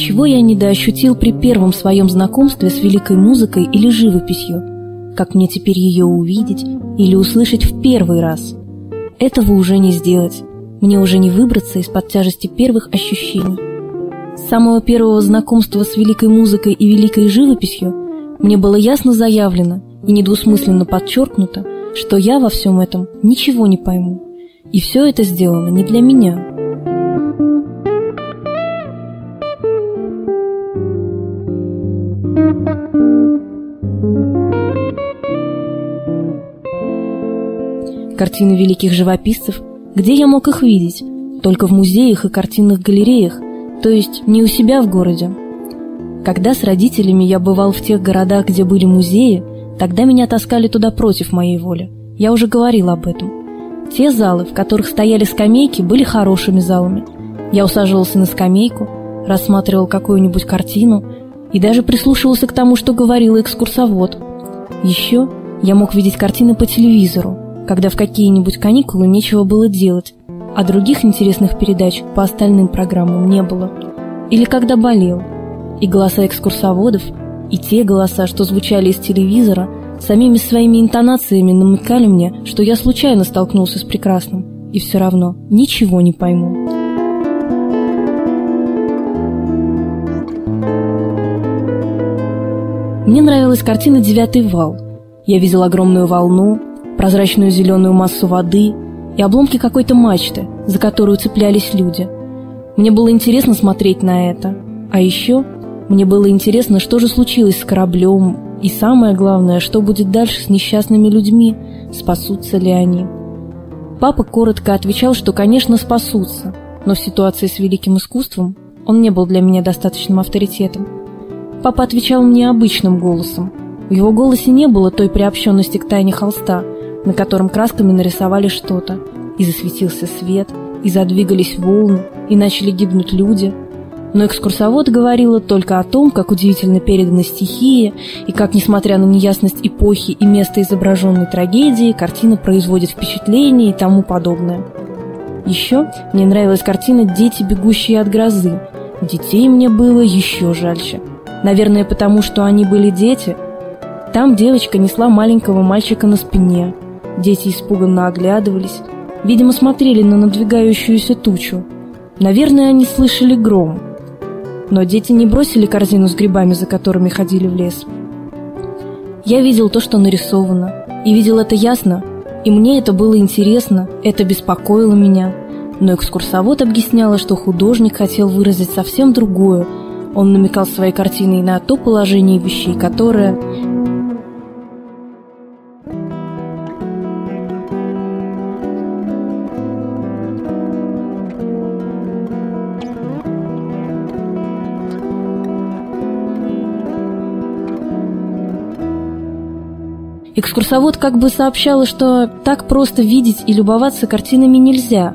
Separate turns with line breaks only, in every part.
чего я недоощутил при первом своем знакомстве с великой музыкой или живописью? Как мне теперь ее увидеть или услышать в первый раз? Этого уже не сделать. Мне уже не выбраться из-под тяжести первых ощущений. С самого первого знакомства с великой музыкой и великой живописью мне было ясно заявлено и недвусмысленно подчеркнуто, что я во всем этом ничего не пойму. И все это сделано не для меня. Картины великих живописцев, где я мог их видеть? Только в музеях и картинных галереях, то есть не у себя в городе. Когда с родителями я бывал в тех городах, где были музеи, тогда меня таскали туда против моей воли. Я уже говорил об этом. Те залы, в которых стояли скамейки, были хорошими залами. Я усаживался на скамейку, рассматривал какую-нибудь картину и даже прислушивался к тому, что говорил экскурсовод. Еще я мог видеть картины по телевизору, когда в какие-нибудь каникулы нечего было делать, а других интересных передач по остальным программам не было. Или когда болел. И голоса экскурсоводов, и те голоса, что звучали из телевизора, самими своими интонациями намекали мне, что я случайно столкнулся с прекрасным, и все равно ничего не пойму. Мне нравилась картина «Девятый вал». Я видел огромную волну, прозрачную зеленую массу воды и обломки какой-то мачты, за которую цеплялись люди. Мне было интересно смотреть на это. А еще мне было интересно, что же случилось с кораблем, и самое главное, что будет дальше с несчастными людьми, спасутся ли они. Папа коротко отвечал, что, конечно, спасутся, но в ситуации с великим искусством он не был для меня достаточным авторитетом. Папа отвечал мне обычным голосом. В его голосе не было той приобщенности к тайне холста – на котором красками нарисовали что-то. И засветился свет, и задвигались волны, и начали гибнуть люди. Но экскурсовод говорила только о том, как удивительно переданы стихии, и как, несмотря на неясность эпохи и места изображенной трагедии, картина производит впечатление и тому подобное. Еще мне нравилась картина «Дети, бегущие от грозы». Детей мне было еще жальче. Наверное, потому что они были дети. Там девочка несла маленького мальчика на спине, Дети испуганно оглядывались, видимо, смотрели на надвигающуюся тучу. Наверное, они слышали гром. Но дети не бросили корзину с грибами, за которыми ходили в лес. Я видел то, что нарисовано, и видел это ясно, и мне это было интересно, это беспокоило меня. Но экскурсовод объясняла, что художник хотел выразить совсем другое. Он намекал своей картиной на то положение вещей, которое Экскурсовод как бы сообщала, что так просто видеть и любоваться картинами нельзя.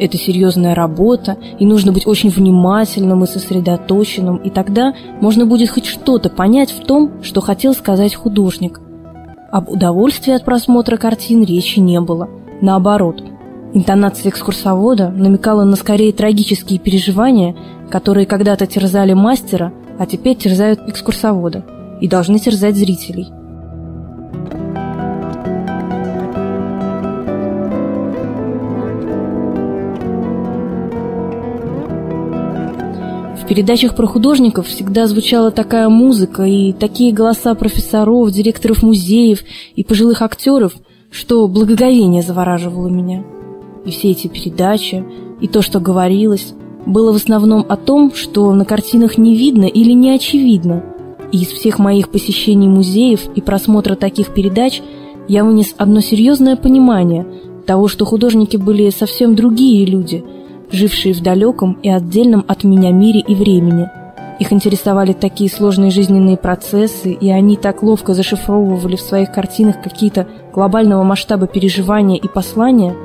Это серьезная работа, и нужно быть очень внимательным и сосредоточенным, и тогда можно будет хоть что-то понять в том, что хотел сказать художник. Об удовольствии от просмотра картин речи не было. Наоборот, интонация экскурсовода намекала на скорее трагические переживания, которые когда-то терзали мастера, а теперь терзают экскурсовода и должны терзать зрителей – В передачах про художников всегда звучала такая музыка и такие голоса профессоров, директоров музеев и пожилых актеров, что благоговение завораживало меня. И все эти передачи, и то, что говорилось, было в основном о том, что на картинах не видно или не очевидно. И из всех моих посещений музеев и просмотра таких передач я вынес одно серьезное понимание того, что художники были совсем другие люди – жившие в далеком и отдельном от меня мире и времени. Их интересовали такие сложные жизненные процессы, и они так ловко зашифровывали в своих картинах какие-то глобального масштаба переживания и послания.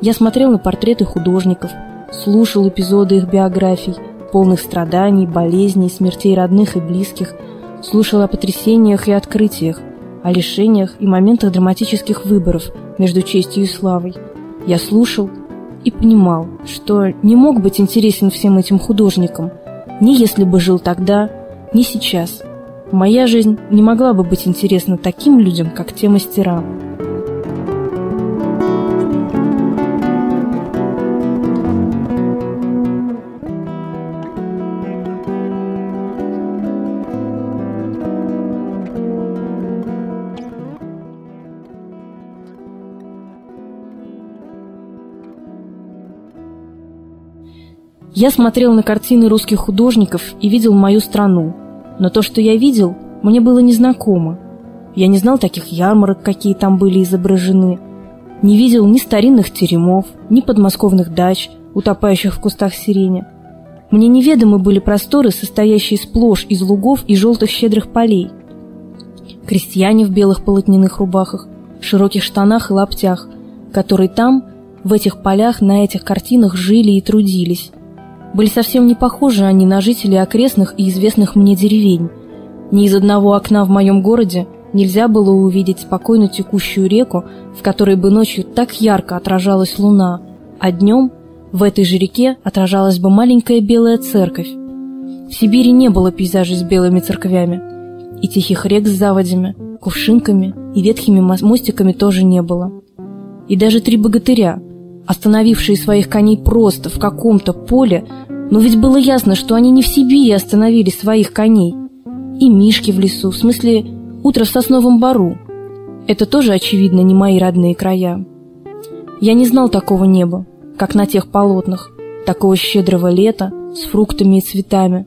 Я смотрел на портреты художников, слушал эпизоды их биографий, полных страданий, болезней, смертей родных и близких, слушал о потрясениях и открытиях, о лишениях и моментах драматических выборов между честью и славой. Я слушал и понимал, что не мог быть интересен всем этим художникам, Ни если бы жил тогда, ни сейчас. Моя жизнь не могла бы быть интересна таким людям, как те мастера. Я смотрел на картины русских художников и видел мою страну. Но то, что я видел, мне было незнакомо. Я не знал таких ярмарок, какие там были изображены. Не видел ни старинных теремов, ни подмосковных дач, утопающих в кустах сирени. Мне неведомы были просторы, состоящие сплошь из лугов и желтых щедрых полей. Крестьяне в белых полотняных рубахах, широких штанах и лаптях, которые там, в этих полях, на этих картинах жили и трудились. Были совсем не похожи они на жителей окрестных и известных мне деревень. Ни из одного окна в моем городе нельзя было увидеть спокойно текущую реку, в которой бы ночью так ярко отражалась луна, а днем в этой же реке отражалась бы маленькая белая церковь. В Сибири не было пейзажей с белыми церквями, и тихих рек с заводями, кувшинками и ветхими мостиками тоже не было. И даже три богатыря, остановившие своих коней просто в каком-то поле, но ведь было ясно, что они не в Сибири остановили своих коней. И мишки в лесу, в смысле утро в сосновом бару. Это тоже, очевидно, не мои родные края. Я не знал такого неба, как на тех полотнах, такого щедрого лета с фруктами и цветами,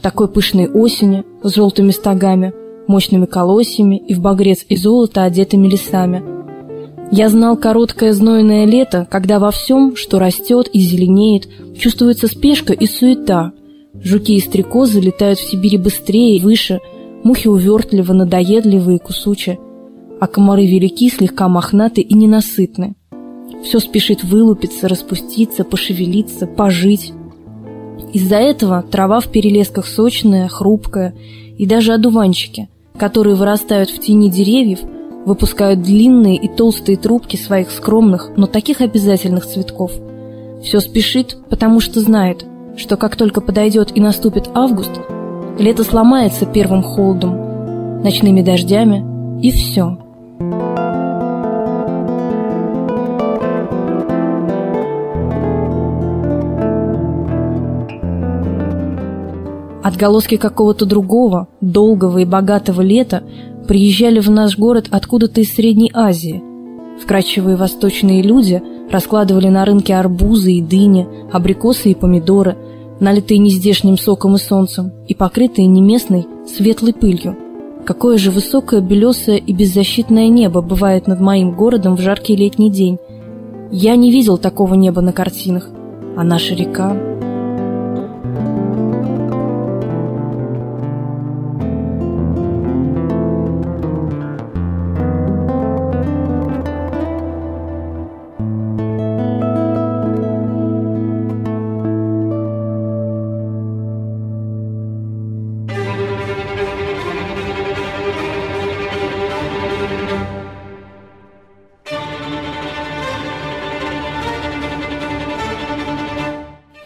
такой пышной осени с желтыми стогами, мощными колосьями и в багрец и золото одетыми лесами – я знал короткое знойное лето, когда во всем, что растет и зеленеет, чувствуется спешка и суета. Жуки и стрекозы летают в Сибири быстрее и выше, мухи увертливо, надоедливые и кусучи, а комары велики, слегка мохнаты и ненасытны. Все спешит вылупиться, распуститься, пошевелиться, пожить. Из-за этого трава в перелесках сочная, хрупкая, и даже одуванчики, которые вырастают в тени деревьев – выпускают длинные и толстые трубки своих скромных, но таких обязательных цветков. Все спешит, потому что знает, что как только подойдет и наступит август, лето сломается первым холодом, ночными дождями, и все. Отголоски какого-то другого, долгого и богатого лета приезжали в наш город откуда-то из Средней Азии. Вкрадчивые восточные люди раскладывали на рынке арбузы и дыни, абрикосы и помидоры, налитые нездешним соком и солнцем и покрытые неместной светлой пылью. Какое же высокое, белесое и беззащитное небо бывает над моим городом в жаркий летний день. Я не видел такого неба на картинах, а наша река...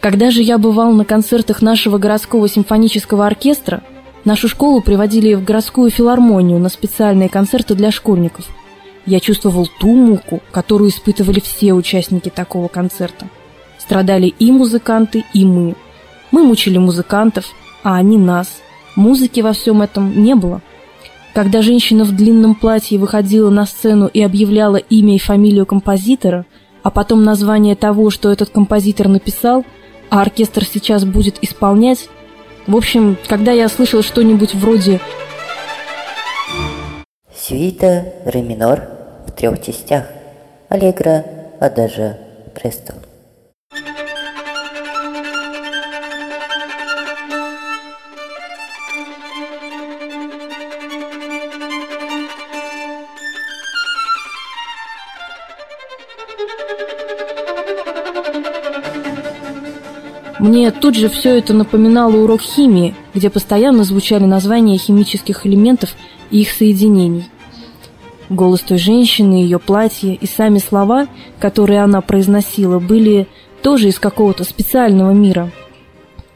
Когда же я бывал на концертах нашего городского симфонического оркестра, нашу школу приводили в городскую филармонию на специальные концерты для школьников. Я чувствовал ту муку, которую испытывали все участники такого концерта. Страдали и музыканты, и мы. Мы мучили музыкантов, а они нас. Музыки во всем этом не было. Когда женщина в длинном платье выходила на сцену и объявляла имя и фамилию композитора, а потом название того, что этот композитор написал – а оркестр сейчас будет исполнять. В общем, когда я слышал что-нибудь вроде
Свита ре минор в трех частях. Аллегро, адажа, престо.
Мне тут же все это напоминало урок химии, где постоянно звучали названия химических элементов и их соединений. Голос той женщины, ее платье и сами слова, которые она произносила, были тоже из какого-то специального мира.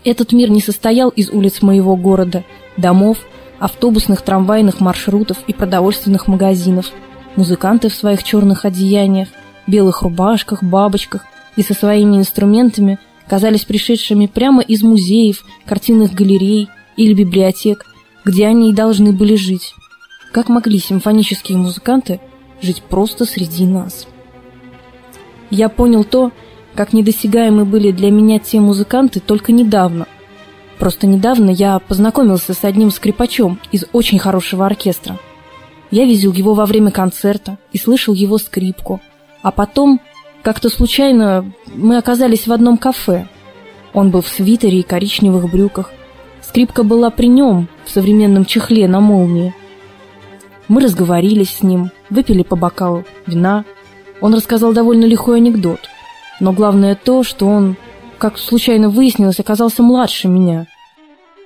Этот мир не состоял из улиц моего города, домов, автобусных, трамвайных маршрутов и продовольственных магазинов. Музыканты в своих черных одеяниях, белых рубашках, бабочках и со своими инструментами казались пришедшими прямо из музеев, картинных галерей или библиотек, где они и должны были жить. Как могли симфонические музыканты жить просто среди нас? Я понял то, как недосягаемы были для меня те музыканты только недавно. Просто недавно я познакомился с одним скрипачом из очень хорошего оркестра. Я видел его во время концерта и слышал его скрипку. А потом, как-то случайно, мы оказались в одном кафе. Он был в свитере и коричневых брюках. Скрипка была при нем, в современном чехле на молнии. Мы разговорились с ним, выпили по бокалу вина. Он рассказал довольно лихой анекдот – но главное то, что он, как случайно выяснилось, оказался младше меня.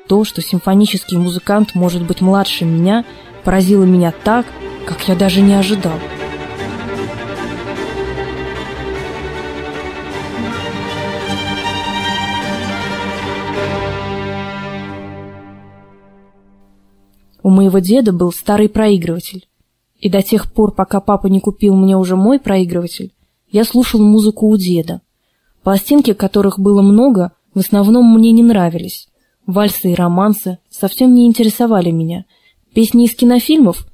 То, что симфонический музыкант может быть младше меня, поразило меня так, как я даже не ожидал. У моего деда был старый проигрыватель. И до тех пор, пока папа не купил мне уже мой проигрыватель, я слушал музыку у деда. Пластинки, которых было много, в основном мне не нравились. Вальсы и романсы совсем не интересовали меня. Песни из кинофильмов?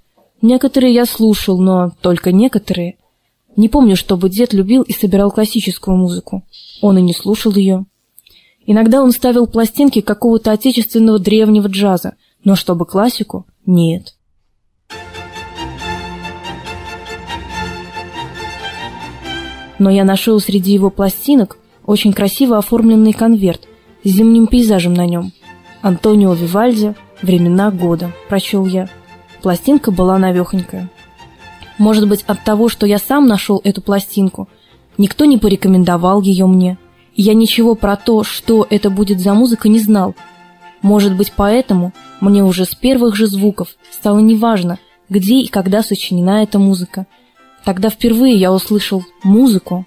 Некоторые я слушал, но только некоторые. Не помню, чтобы дед любил и собирал классическую музыку. Он и не слушал ее. Иногда он ставил пластинки какого-то отечественного древнего джаза, но чтобы классику – нет. но я нашел среди его пластинок очень красиво оформленный конверт с зимним пейзажем на нем. «Антонио Вивальди. Времена года», – прочел я. Пластинка была навехонькая. Может быть, от того, что я сам нашел эту пластинку, никто не порекомендовал ее мне, я ничего про то, что это будет за музыка, не знал. Может быть, поэтому мне уже с первых же звуков стало неважно, где и когда сочинена эта музыка – Тогда впервые я услышал музыку.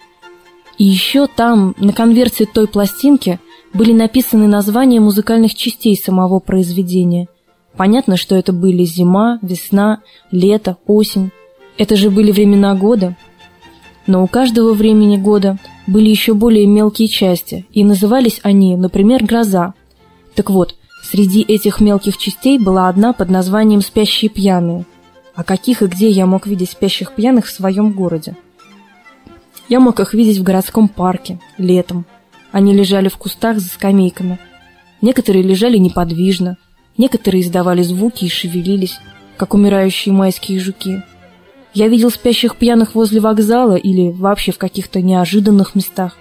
И еще там, на конверте той пластинки, были написаны названия музыкальных частей самого произведения. Понятно, что это были зима, весна, лето, осень. Это же были времена года. Но у каждого времени года были еще более мелкие части, и назывались они, например, гроза. Так вот, среди этих мелких частей была одна под названием «Спящие пьяные». А каких и где я мог видеть спящих пьяных в своем городе? Я мог их видеть в городском парке, летом. Они лежали в кустах за скамейками. Некоторые лежали неподвижно, некоторые издавали звуки и шевелились, как умирающие майские жуки. Я видел спящих пьяных возле вокзала или вообще в каких-то неожиданных местах.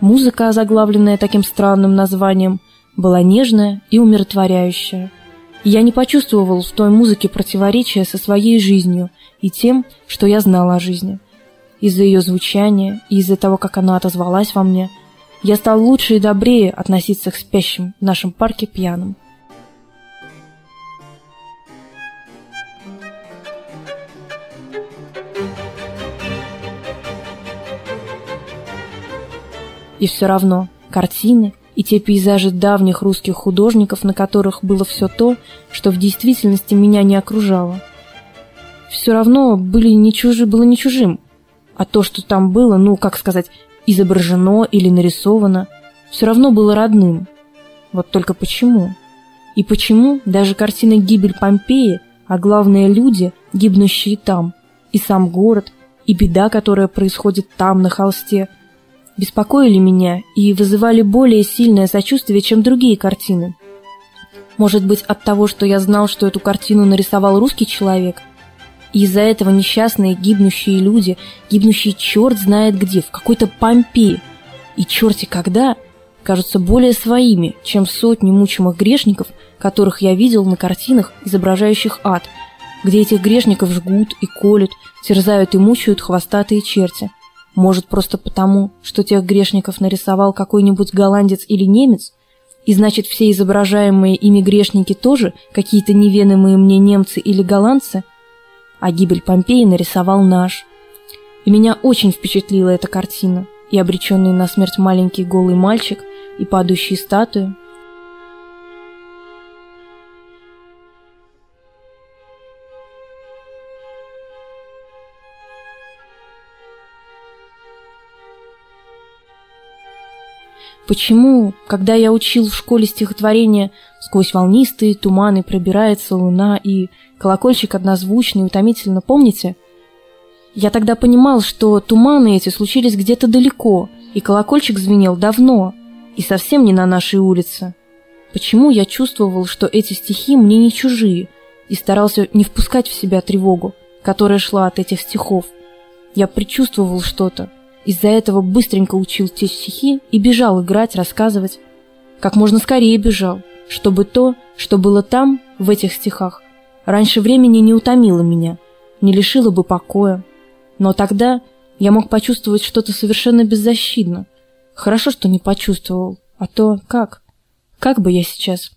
Музыка, озаглавленная таким странным названием, была нежная и умиротворяющая – я не почувствовал в той музыке противоречия со своей жизнью и тем, что я знал о жизни. Из-за ее звучания и из-за того, как она отозвалась во мне, я стал лучше и добрее относиться к спящим в нашем парке пьяным. И все равно картины, и те пейзажи давних русских художников, на которых было все то, что в действительности меня не окружало. Все равно были не чужи, было не чужим, а то, что там было, ну, как сказать, изображено или нарисовано, все равно было родным. Вот только почему? И почему даже картина «Гибель Помпеи», а главное люди, гибнущие там, и сам город, и беда, которая происходит там, на холсте, беспокоили меня и вызывали более сильное сочувствие, чем другие картины. Может быть, от того, что я знал, что эту картину нарисовал русский человек? И из-за этого несчастные гибнущие люди, гибнущие черт знает где, в какой-то Помпеи, и черти когда, кажутся более своими, чем сотни мучимых грешников, которых я видел на картинах, изображающих ад, где этих грешников жгут и колют, терзают и мучают хвостатые черти – может, просто потому, что тех грешников нарисовал какой-нибудь голландец или немец? И значит, все изображаемые ими грешники тоже какие-то неведомые мне немцы или голландцы? А гибель Помпеи нарисовал наш. И меня очень впечатлила эта картина. И обреченный на смерть маленький голый мальчик, и падающие статуи. Почему, когда я учил в школе стихотворение «Сквозь волнистые туманы пробирается луна» и «Колокольчик однозвучный, утомительно», помните? Я тогда понимал, что туманы эти случились где-то далеко, и колокольчик звенел давно, и совсем не на нашей улице. Почему я чувствовал, что эти стихи мне не чужие, и старался не впускать в себя тревогу, которая шла от этих стихов? Я предчувствовал что-то, из-за этого быстренько учил те стихи и бежал играть, рассказывать. Как можно скорее бежал, чтобы то, что было там, в этих стихах, раньше времени не утомило меня, не лишило бы покоя. Но тогда я мог почувствовать что-то совершенно беззащитно. Хорошо, что не почувствовал, а то как? Как бы я сейчас